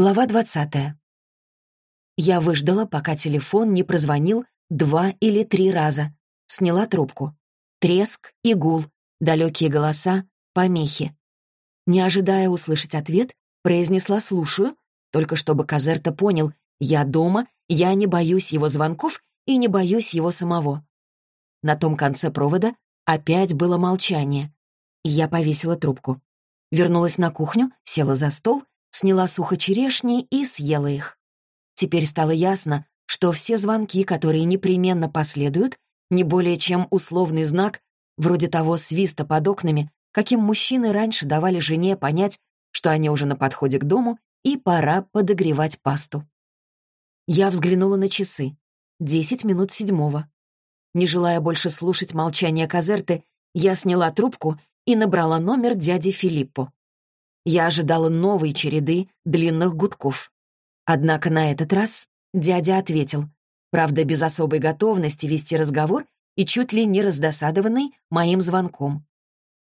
Глава двадцатая. Я выждала, пока телефон не прозвонил два или три раза. Сняла трубку. Треск и гул, далекие голоса, помехи. Не ожидая услышать ответ, произнесла «слушаю», только чтобы Казерта понял, я дома, я не боюсь его звонков и не боюсь его самого. На том конце провода опять было молчание. Я повесила трубку. Вернулась на кухню, села за стол, сняла сухочерешни и съела их. Теперь стало ясно, что все звонки, которые непременно последуют, не более чем условный знак, вроде того свиста под окнами, каким мужчины раньше давали жене понять, что они уже на подходе к дому и пора подогревать пасту. Я взглянула на часы. Десять минут седьмого. Не желая больше слушать молчание Казерты, я сняла трубку и набрала номер дяди Филиппо. Я ожидала новой череды длинных гудков. Однако на этот раз дядя ответил, правда, без особой готовности вести разговор и чуть ли не раздосадованный моим звонком.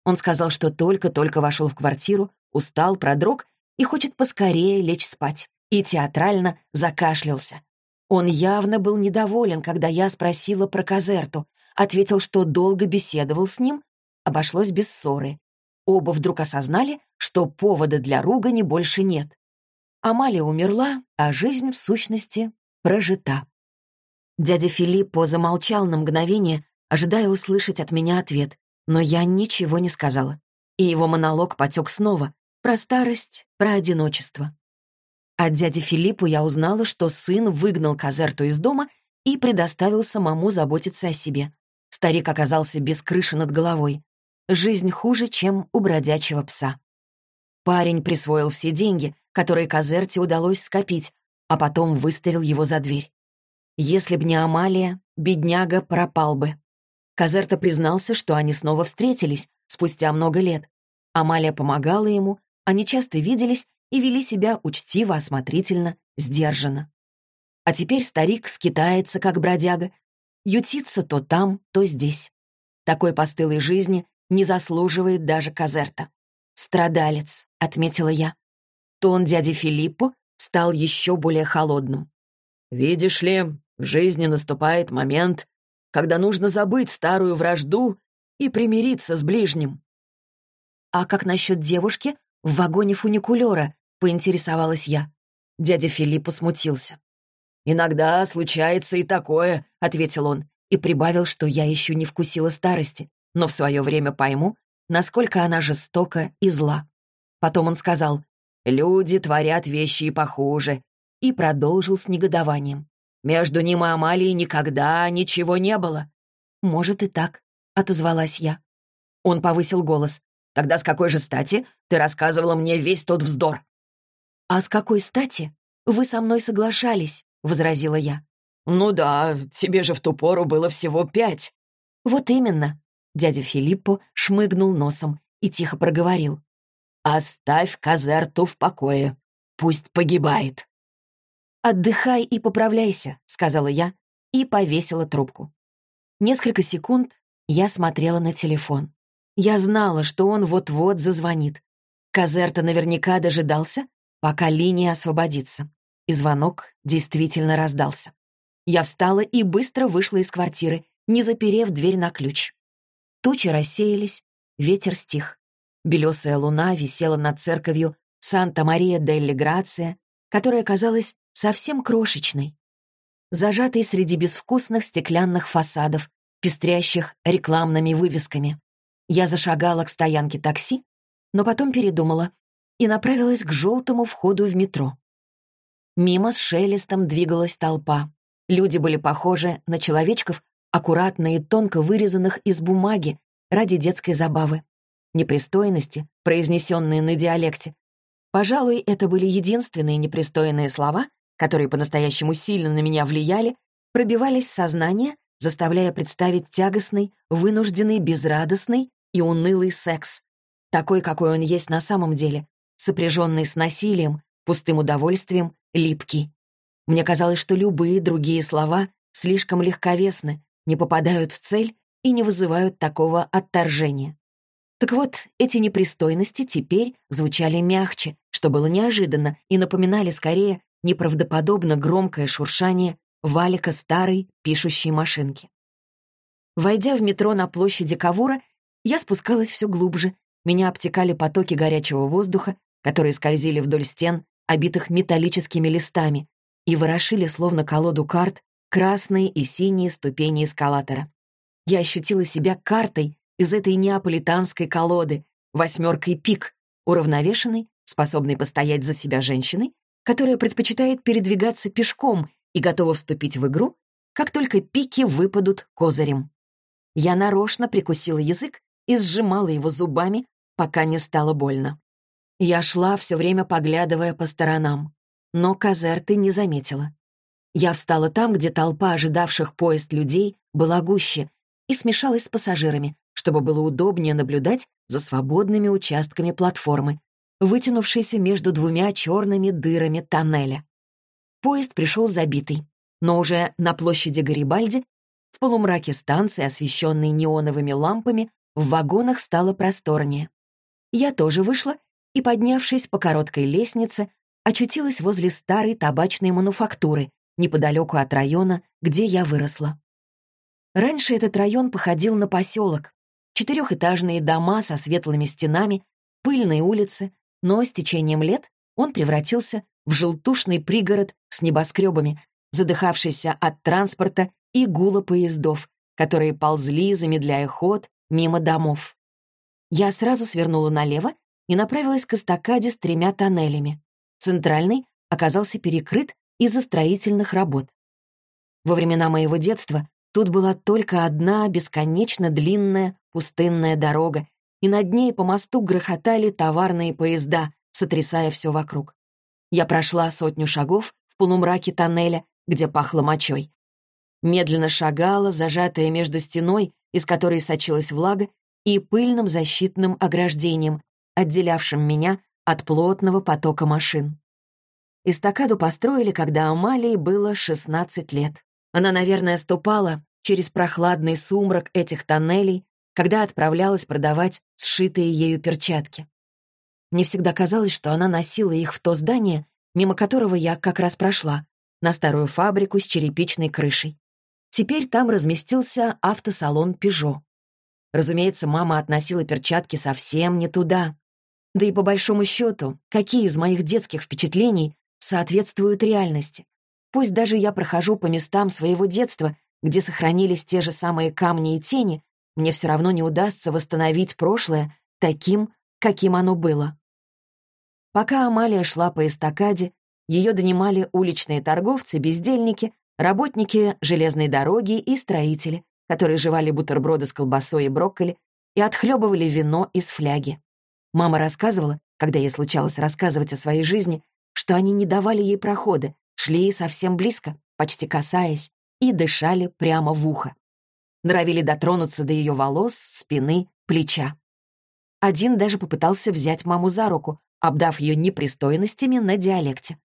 Он сказал, что только-только вошел в квартиру, устал, продрог и хочет поскорее лечь спать, и театрально закашлялся. Он явно был недоволен, когда я спросила про Казерту, ответил, что долго беседовал с ним, обошлось без ссоры. Оба вдруг осознали, что повода для ругани больше нет. Амалия умерла, а жизнь, в сущности, прожита. Дядя Филиппо замолчал на мгновение, ожидая услышать от меня ответ, но я ничего не сказала. И его монолог потек снова, про старость, про одиночество. От дяди Филиппу я узнала, что сын выгнал Казерту из дома и предоставил самому заботиться о себе. Старик оказался без крыши над головой. Жизнь хуже, чем у бродячего пса. Парень присвоил все деньги, которые Казерте удалось скопить, а потом выставил его за дверь. Если б не Амалия, бедняга пропал бы. Казерта признался, что они снова встретились спустя много лет. Амалия помогала ему, они часто виделись и вели себя учтиво, осмотрительно, сдержанно. А теперь старик скитается, как бродяга, ютится то там, то здесь. Такой постылой жизни не заслуживает даже Казерта. «Страдалец», — отметила я. Тон дяди Филиппо стал еще более холодным. «Видишь ли, в жизни наступает момент, когда нужно забыть старую вражду и примириться с ближним». «А как насчет девушки в вагоне фуникулера?» — поинтересовалась я. Дядя Филипп смутился. «Иногда случается и такое», — ответил он, и прибавил, что я еще не вкусила старости, но в свое время пойму, насколько она жестока и зла. Потом он сказал «Люди творят вещи и похуже», и продолжил с негодованием. «Между ним и Амалией никогда ничего не было». «Может и так», — отозвалась я. Он повысил голос. «Тогда с какой же стати ты рассказывала мне весь тот вздор?» «А с какой стати? Вы со мной соглашались», — возразила я. «Ну да, тебе же в ту пору было всего пять». «Вот именно». Дядя Филиппо шмыгнул носом и тихо проговорил. «Оставь Казерту в покое. Пусть погибает». «Отдыхай и поправляйся», — сказала я и повесила трубку. Несколько секунд я смотрела на телефон. Я знала, что он вот-вот зазвонит. Казерта наверняка дожидался, пока линия освободится. И звонок действительно раздался. Я встала и быстро вышла из квартиры, не заперев дверь на ключ. Тучи рассеялись, ветер стих. Белесая луна висела над церковью Санта-Мария-дель-Грация, которая казалась совсем крошечной. Зажатой среди безвкусных стеклянных фасадов, пестрящих рекламными вывесками. Я зашагала к стоянке такси, но потом передумала и направилась к желтому входу в метро. Мимо с шелестом двигалась толпа. Люди были похожи на человечков, аккуратно и тонко вырезанных из бумаги ради детской забавы. Непристойности, произнесенные на диалекте. Пожалуй, это были единственные непристойные слова, которые по-настоящему сильно на меня влияли, пробивались в сознание, заставляя представить тягостный, вынужденный, безрадостный и унылый секс. Такой, какой он есть на самом деле, сопряженный с насилием, пустым удовольствием, липкий. Мне казалось, что любые другие слова слишком легковесны, не попадают в цель и не вызывают такого отторжения. Так вот, эти непристойности теперь звучали мягче, что было неожиданно, и напоминали скорее неправдоподобно громкое шуршание валика старой пишущей машинки. Войдя в метро на площади Кавура, я спускалась все глубже. Меня обтекали потоки горячего воздуха, которые скользили вдоль стен, обитых металлическими листами, и ворошили, словно колоду карт, красные и синие ступени эскалатора. Я ощутила себя картой из этой неаполитанской колоды, восьмеркой пик, уравновешенной, способной постоять за себя женщиной, которая предпочитает передвигаться пешком и готова вступить в игру, как только пики выпадут козырем. Я нарочно прикусила язык и сжимала его зубами, пока не стало больно. Я шла, все время поглядывая по сторонам, но Казерты не заметила. Я встала там, где толпа ожидавших поезд людей была гуще, и смешалась с пассажирами, чтобы было удобнее наблюдать за свободными участками платформы, вытянувшейся между двумя черными дырами тоннеля. Поезд пришел забитый, но уже на площади Гарибальди, в полумраке станции, освещенной неоновыми лампами, в вагонах стало просторнее. Я тоже вышла и, поднявшись по короткой лестнице, очутилась возле старой табачной мануфактуры, неподалеку от района, где я выросла. Раньше этот район походил на поселок. Четырехэтажные дома со светлыми стенами, пыльные улицы, но с течением лет он превратился в желтушный пригород с небоскребами, задыхавшийся от транспорта и гула поездов, которые ползли, замедляя ход, мимо домов. Я сразу свернула налево и направилась к эстакаде с тремя тоннелями. Центральный оказался перекрыт из-за строительных работ. Во времена моего детства тут была только одна бесконечно длинная пустынная дорога, и над ней по мосту грохотали товарные поезда, сотрясая все вокруг. Я прошла сотню шагов в полумраке тоннеля, где пахло мочой. Медленно шагала, зажатая между стеной, из которой сочилась влага, и пыльным защитным ограждением, отделявшим меня от плотного потока машин. Эстакаду построили, когда Амалии было 16 лет. Она, наверное, ступала через прохладный сумрак этих тоннелей, когда отправлялась продавать сшитые ею перчатки. Мне всегда казалось, что она носила их в то здание, мимо которого я как раз прошла, на старую фабрику с черепичной крышей. Теперь там разместился автосалон «Пежо». Разумеется, мама относила перчатки совсем не туда. Да и по большому счету, какие из моих детских впечатлений соответствуют реальности? Пусть даже я прохожу по местам своего детства, где сохранились те же самые камни и тени, мне все равно не удастся восстановить прошлое таким, каким оно было. Пока Амалия шла по эстакаде, ее донимали уличные торговцы, бездельники, работники железной дороги и строители, которые жевали бутерброды с колбасой и брокколи и отхлебывали вино из фляги. Мама рассказывала, когда ей случалось рассказывать о своей жизни, что они не давали ей прохода, шли совсем близко, почти касаясь, и дышали прямо в ухо норовили дотронуться до ее волос, спины, плеча. Один даже попытался взять маму за руку, обдав ее непристойностями на диалекте.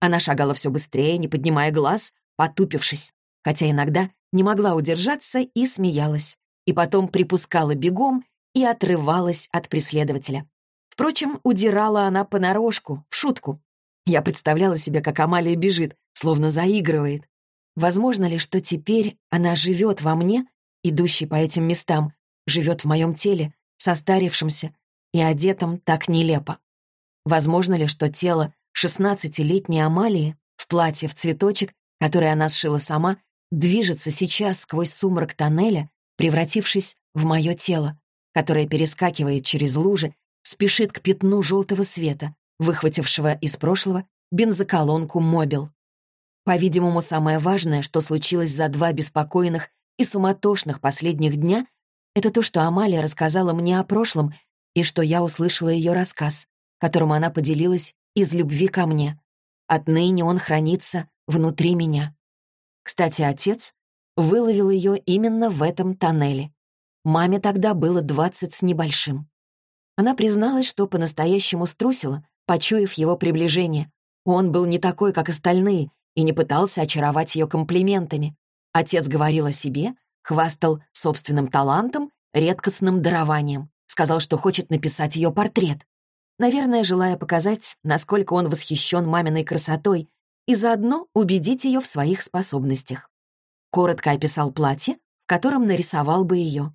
Она шагала все быстрее, не поднимая глаз, потупившись, хотя иногда не могла удержаться и смеялась, и потом припускала бегом и отрывалась от преследователя. Впрочем, удирала она понарошку, в шутку. Я представляла себе, как Амалия бежит, словно заигрывает. Возможно ли, что теперь она живет во мне идущий по этим местам, живет в моем теле, состарившемся и одетом так нелепо. Возможно ли, что тело шестнадцатилетней Амалии в платье в цветочек, которое она сшила сама, движется сейчас сквозь сумрак тоннеля, превратившись в мое тело, которое перескакивает через лужи, спешит к пятну желтого света, выхватившего из прошлого бензоколонку «Мобил». По-видимому, самое важное, что случилось за два беспокойных и суматошных последних дня — это то, что Амалия рассказала мне о прошлом и что я услышала ее рассказ, которым она поделилась из любви ко мне. Отныне он хранится внутри меня. Кстати, отец выловил ее именно в этом тоннеле. Маме тогда было двадцать с небольшим. Она призналась, что по-настоящему струсила, почуяв его приближение. Он был не такой, как остальные, и не пытался очаровать ее комплиментами. Отец говорил о себе, хвастал собственным талантом, редкостным дарованием, сказал, что хочет написать ее портрет. Наверное, желая показать, насколько он восхищен маминой красотой и заодно убедить ее в своих способностях. Коротко описал платье, в котором нарисовал бы ее.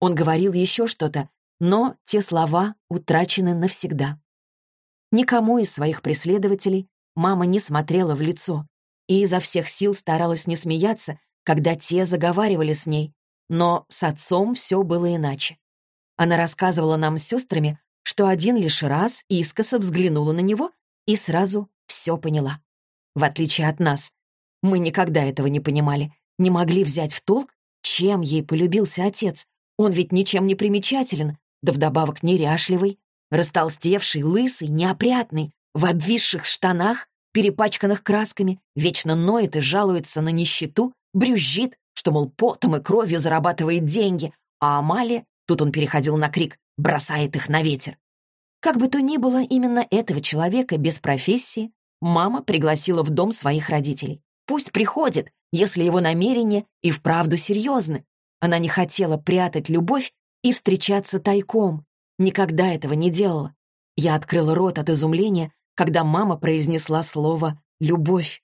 Он говорил еще что-то, но те слова утрачены навсегда. Никому из своих преследователей мама не смотрела в лицо и изо всех сил старалась не смеяться, когда те заговаривали с ней, но с отцом все было иначе. Она рассказывала нам с сестрами, что один лишь раз искоса взглянула на него и сразу все поняла. В отличие от нас, мы никогда этого не понимали, не могли взять в толк, чем ей полюбился отец. Он ведь ничем не примечателен, да вдобавок неряшливый, растолстевший, лысый, неопрятный, в обвисших штанах, перепачканных красками, вечно ноет и жалуется на нищету, брюзжит, что, мол, потом и кровью зарабатывает деньги, а Амалия, тут он переходил на крик, бросает их на ветер. Как бы то ни было, именно этого человека без профессии мама пригласила в дом своих родителей. Пусть приходит, если его намерения и вправду серьезны. Она не хотела прятать любовь и встречаться тайком. Никогда этого не делала. Я открыла рот от изумления, когда мама произнесла слово «любовь».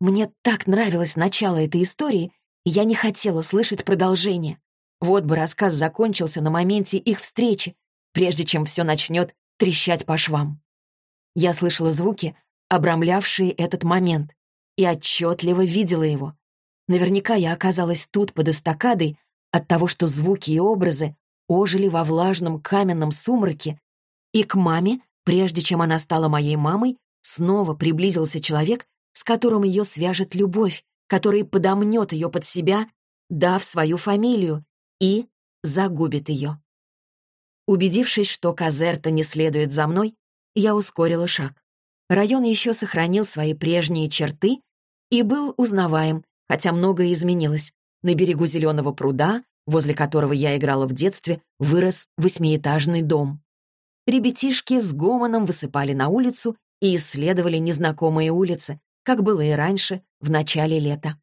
Мне так нравилось начало этой истории, и я не хотела слышать продолжение. Вот бы рассказ закончился на моменте их встречи, прежде чем все начнет трещать по швам. Я слышала звуки, обрамлявшие этот момент, и отчетливо видела его. Наверняка я оказалась тут под эстакадой от того, что звуки и образы ожили во влажном каменном сумраке, и к маме, прежде чем она стала моей мамой, снова приблизился человек, с которым ее свяжет любовь, который подомнет ее под себя, дав свою фамилию, и загубит ее. Убедившись, что Казерта не следует за мной, я ускорила шаг. Район еще сохранил свои прежние черты и был узнаваем, хотя многое изменилось. На берегу зеленого пруда, возле которого я играла в детстве, вырос восьмиэтажный дом. Ребятишки с гомоном высыпали на улицу и исследовали незнакомые улицы, как было и раньше, в начале лета.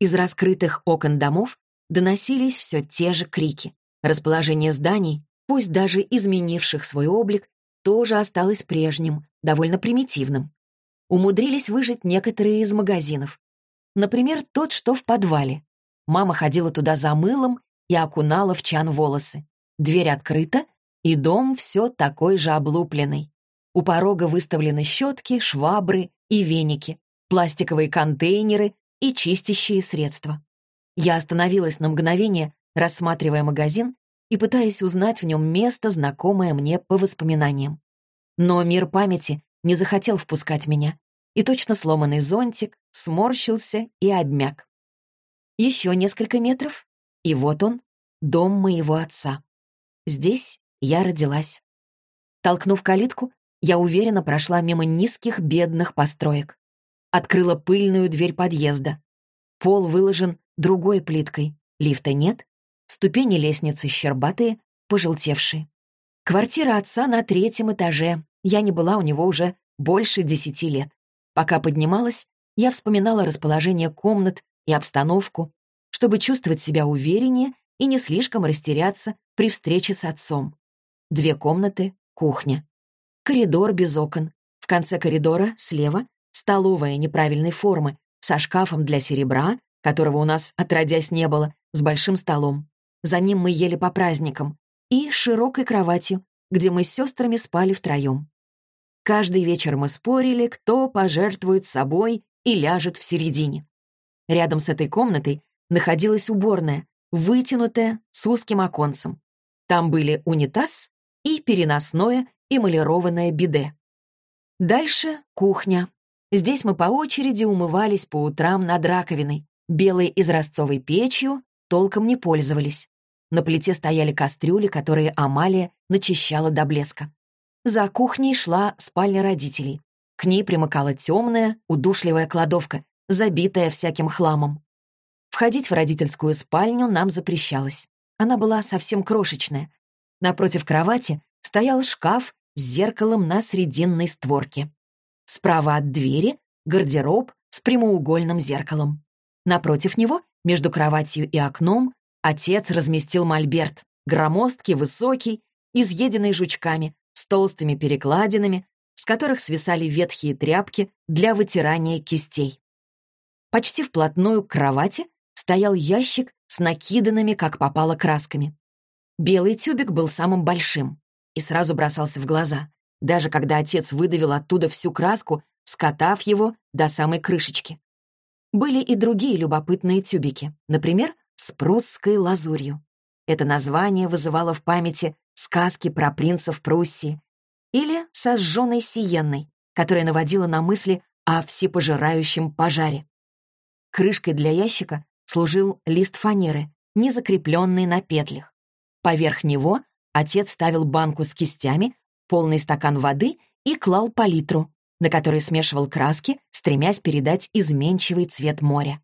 Из раскрытых окон домов доносились все те же крики. Расположение зданий, пусть даже изменивших свой облик, тоже осталось прежним, довольно примитивным. Умудрились выжить некоторые из магазинов. Например, тот, что в подвале. Мама ходила туда за мылом и окунала в чан волосы. Дверь открыта, и дом все такой же облупленный. У порога выставлены щетки, швабры и веники, пластиковые контейнеры и чистящие средства. Я остановилась на мгновение, рассматривая магазин и пытаясь узнать в нем место, знакомое мне по воспоминаниям. Но мир памяти не захотел впускать меня, и точно сломанный зонтик сморщился и обмяк. Еще несколько метров, и вот он, дом моего отца. Здесь я родилась. Толкнув калитку, я уверенно прошла мимо низких бедных построек. Открыла пыльную дверь подъезда. Пол выложен другой плиткой, лифта нет, ступени лестницы щербатые, пожелтевшие. Квартира отца на третьем этаже, я не была у него уже больше десяти лет. Пока поднималась, я вспоминала расположение комнат и обстановку, чтобы чувствовать себя увереннее и не слишком растеряться при встрече с отцом. Две комнаты, кухня. Коридор без окон. В конце коридора, слева, столовая неправильной формы, со шкафом для серебра, которого у нас отродясь не было, с большим столом. За ним мы ели по праздникам. И широкой кроватью, где мы с сестрами спали втроем. Каждый вечер мы спорили, кто пожертвует собой и ляжет в середине. Рядом с этой комнатой находилась уборная, вытянутая, с узким оконцем. Там были унитаз и переносное эмалированное биде. Дальше кухня. Здесь мы по очереди умывались по утрам над раковиной. Белой изразцовой печью толком не пользовались. На плите стояли кастрюли, которые Амалия начищала до блеска. За кухней шла спальня родителей. К ней примыкала темная, удушливая кладовка, забитая всяким хламом. Входить в родительскую спальню нам запрещалось. Она была совсем крошечная. Напротив кровати стоял шкаф с зеркалом на срединной створке. Справа от двери — гардероб с прямоугольным зеркалом. Напротив него, между кроватью и окном, отец разместил мольберт, громоздкий, высокий, изъеденной жучками, с толстыми перекладинами, с которых свисали ветхие тряпки для вытирания кистей. Почти вплотную к кровати стоял ящик с накиданными, как попало, красками. Белый тюбик был самым большим и сразу бросался в глаза, даже когда отец выдавил оттуда всю краску, скотав его до самой крышечки. Были и другие любопытные тюбики, например, с прусской лазурью. Это название вызывало в памяти сказки про принцев Пруссии или со сжженной сиенной, которая наводила на мысли о всепожирающем пожаре. Крышкой для ящика служил лист фанеры, не закрепленный на петлях. Поверх него отец ставил банку с кистями, полный стакан воды и клал палитру, на которой смешивал краски, стремясь передать изменчивый цвет моря.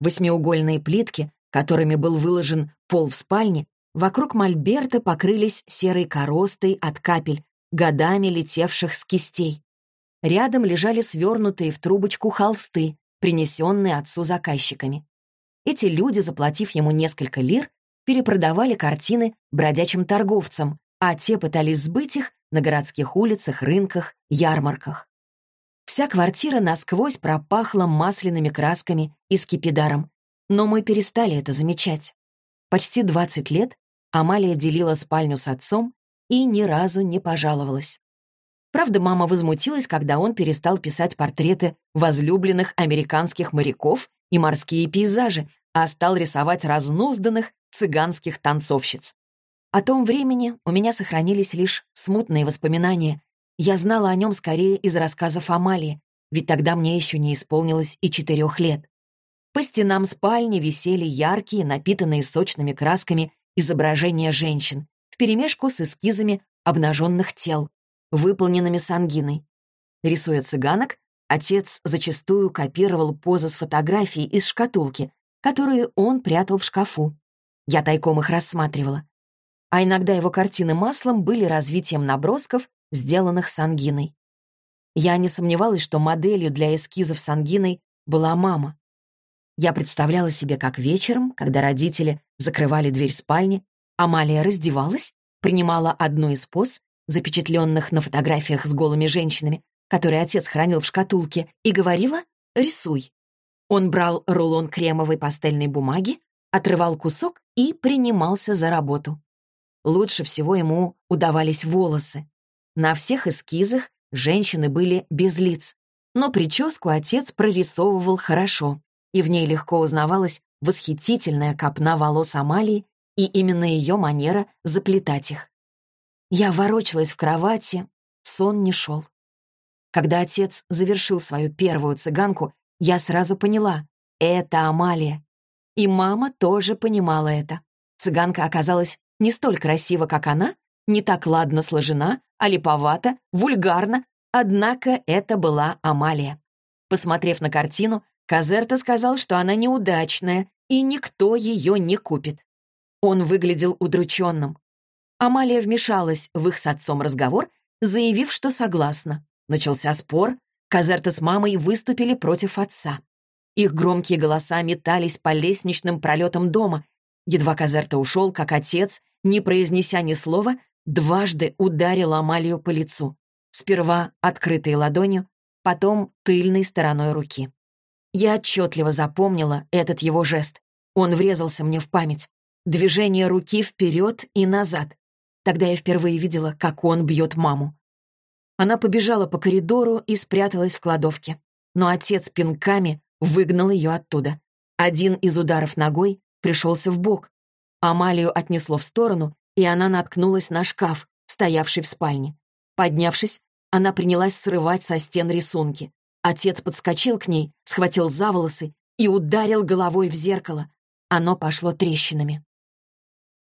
Восьмиугольные плитки, которыми был выложен пол в спальне, вокруг мольберта покрылись серой коростой от капель, годами летевших с кистей. Рядом лежали свернутые в трубочку холсты, принесенные отцу заказчиками. Эти люди, заплатив ему несколько лир, перепродавали картины бродячим торговцам, а те пытались сбыть их на городских улицах, рынках, ярмарках. Вся квартира насквозь пропахла масляными красками и скипидаром, но мы перестали это замечать. Почти 20 лет Амалия делила спальню с отцом и ни разу не пожаловалась. Правда, мама возмутилась, когда он перестал писать портреты возлюбленных американских моряков и морские пейзажи, а стал рисовать разнузданных цыганских танцовщиц. О том времени у меня сохранились лишь смутные воспоминания. Я знала о нем скорее из рассказов Амалии, ведь тогда мне еще не исполнилось и четырех лет. По стенам спальни висели яркие, напитанные сочными красками изображения женщин, вперемешку с эскизами обнаженных тел, выполненными сангиной. Рисуя цыганок, отец зачастую копировал позы с фотографий из шкатулки, которые он прятал в шкафу. Я тайком их рассматривала. А иногда его картины маслом были развитием набросков, сделанных с ангиной. Я не сомневалась, что моделью для эскизов с ангиной была мама. Я представляла себе, как вечером, когда родители закрывали дверь спальни, Амалия раздевалась, принимала одну из поз, запечатленных на фотографиях с голыми женщинами, которые отец хранил в шкатулке, и говорила «рисуй». Он брал рулон кремовой пастельной бумаги, отрывал кусок и принимался за работу. Лучше всего ему удавались волосы. На всех эскизах женщины были без лиц, но прическу отец прорисовывал хорошо, и в ней легко узнавалась восхитительная копна волос Амалии и именно ее манера заплетать их. Я ворочалась в кровати, сон не шел. Когда отец завершил свою первую цыганку, я сразу поняла — это Амалия. И мама тоже понимала это. Цыганка оказалась не столь красива, как она, не так ладно сложена, а липовата, вульгарна, однако это была Амалия. Посмотрев на картину, Казерта сказал, что она неудачная, и никто ее не купит. Он выглядел удрученным. Амалия вмешалась в их с отцом разговор, заявив, что согласна. Начался спор, Казерта с мамой выступили против отца. Их громкие голоса метались по лестничным пролетам дома. Едва Казерта ушел, как отец, не произнеся ни слова, дважды ударил Амалию по лицу. Сперва открытой ладонью, потом тыльной стороной руки. Я отчетливо запомнила этот его жест. Он врезался мне в память. Движение руки вперед и назад. Тогда я впервые видела, как он бьет маму. Она побежала по коридору и спряталась в кладовке. Но отец пинками выгнал ее оттуда. Один из ударов ногой пришелся в бок. Амалию отнесло в сторону, и она наткнулась на шкаф, стоявший в спальне. Поднявшись, она принялась срывать со стен рисунки. Отец подскочил к ней, схватил за волосы и ударил головой в зеркало. Оно пошло трещинами.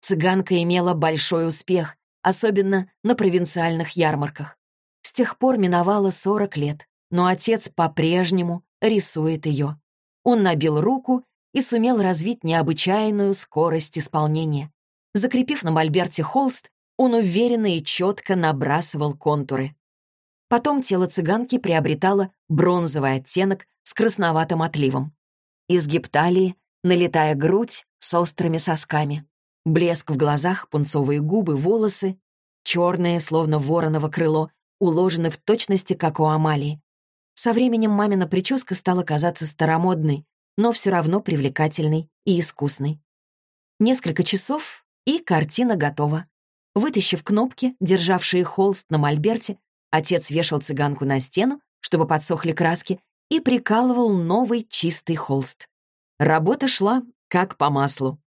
Цыганка имела большой успех, особенно на провинциальных ярмарках. С тех пор миновало 40 лет, но отец по-прежнему рисует ее. Он набил руку и сумел развить необычайную скорость исполнения. Закрепив на мольберте холст, он уверенно и четко набрасывал контуры. Потом тело цыганки приобретало бронзовый оттенок с красноватым отливом. Изгиб талии, налетая грудь с острыми сосками. Блеск в глазах, пунцовые губы, волосы. черные, словно вороново крыло, уложены в точности, как у Амалии. Со временем мамина прическа стала казаться старомодной, но все равно привлекательной и искусной. Несколько часов, и картина готова. Вытащив кнопки, державшие холст на мольберте, отец вешал цыганку на стену, чтобы подсохли краски, и прикалывал новый чистый холст. Работа шла как по маслу.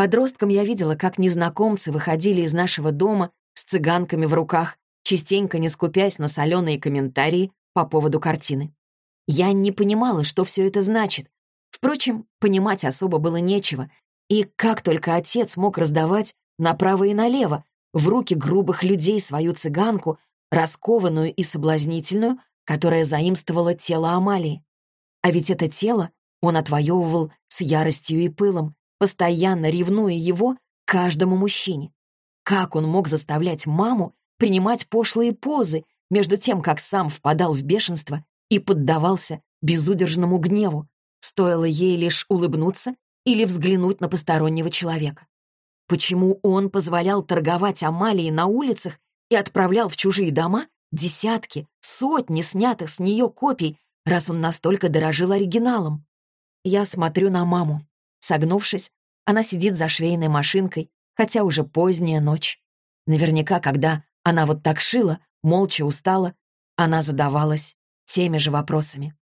Подростком я видела, как незнакомцы выходили из нашего дома с цыганками в руках, частенько не скупясь на соленые комментарии по поводу картины. Я не понимала, что все это значит. Впрочем, понимать особо было нечего. И как только отец мог раздавать направо и налево в руки грубых людей свою цыганку, раскованную и соблазнительную, которая заимствовала тело Амалии. А ведь это тело он отвоевывал с яростью и пылом, постоянно ревнуя его каждому мужчине. Как он мог заставлять маму принимать пошлые позы, между тем, как сам впадал в бешенство и поддавался безудержному гневу, стоило ей лишь улыбнуться или взглянуть на постороннего человека. Почему он позволял торговать Амалии на улицах и отправлял в чужие дома десятки, сотни снятых с нее копий, раз он настолько дорожил оригиналом? Я смотрю на маму. Согнувшись, она сидит за швейной машинкой, хотя уже поздняя ночь. Наверняка, когда она вот так шила, молча устала, она задавалась теми же вопросами.